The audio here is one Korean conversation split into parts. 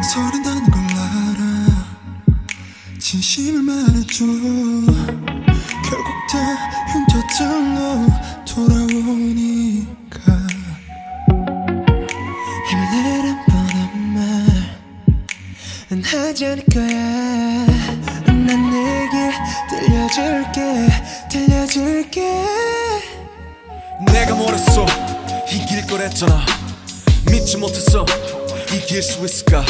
망설인다는 걸 알아. 진심을 말해줘. 결국 다 흉터들로 돌아오니까. 힘을 내란 뻔한 말은 하지 않을 거야. 난 내게 들려줄게. 들려줄게. 내가 뭐랬어? 이길 거랬잖아. 믿지 못했어. 이길 수 있을까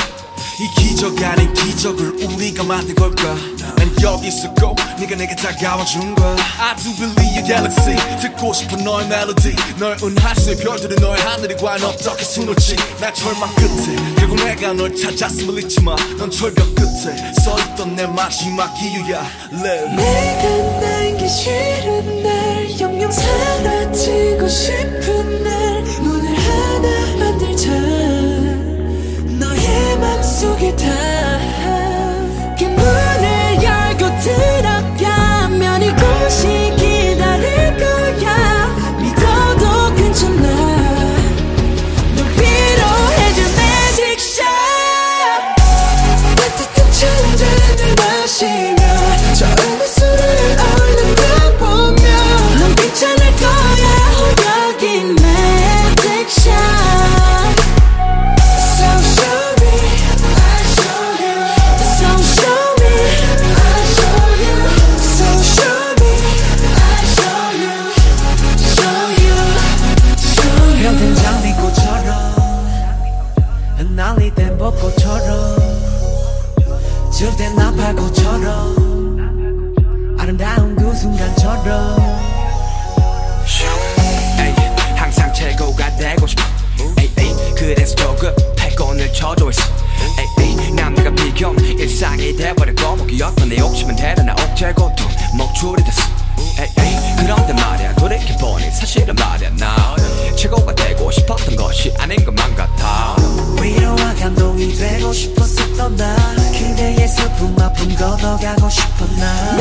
이 기적 아닌 기적을 우리가 만든 걸까? 난 여기 있었고 네가 내게 다가와준 거야 I do believe your galaxy. 듣고 싶은 너의 멜로디 널 은하수의 별들이 너의 하늘이 과연 어떻게 수놓지. 날 절망 끝에 결국 내가 널 찾았음을 잊지 마넌 절벽 끝에 서있던 내 마지막 이유야. Live. 내가 남기 싫은 날 영영 사라지고 싶은 날 벚꽃처럼 질땐 나팔꽃처럼 아름다운 그 순간처럼. 에이, 항상 최고가 되고 싶어. 에이, 에이, 그래서 조급해 꼰을 쳐줘 있어. 에이, 남들과 비교 일상이 돼버리고 목이었던 내 욕심은 대단한 억제고 또 목줄이 됐어. 에이, 에이, 그런데 말야 돌이켜보니 사실은 말야 나 최고가 되고 싶었던 것이 아닌 것만 같아. 위로와 감동이 되고 싶었었던 나 그대의 슬픔 아픔 걷어가고 싶어 나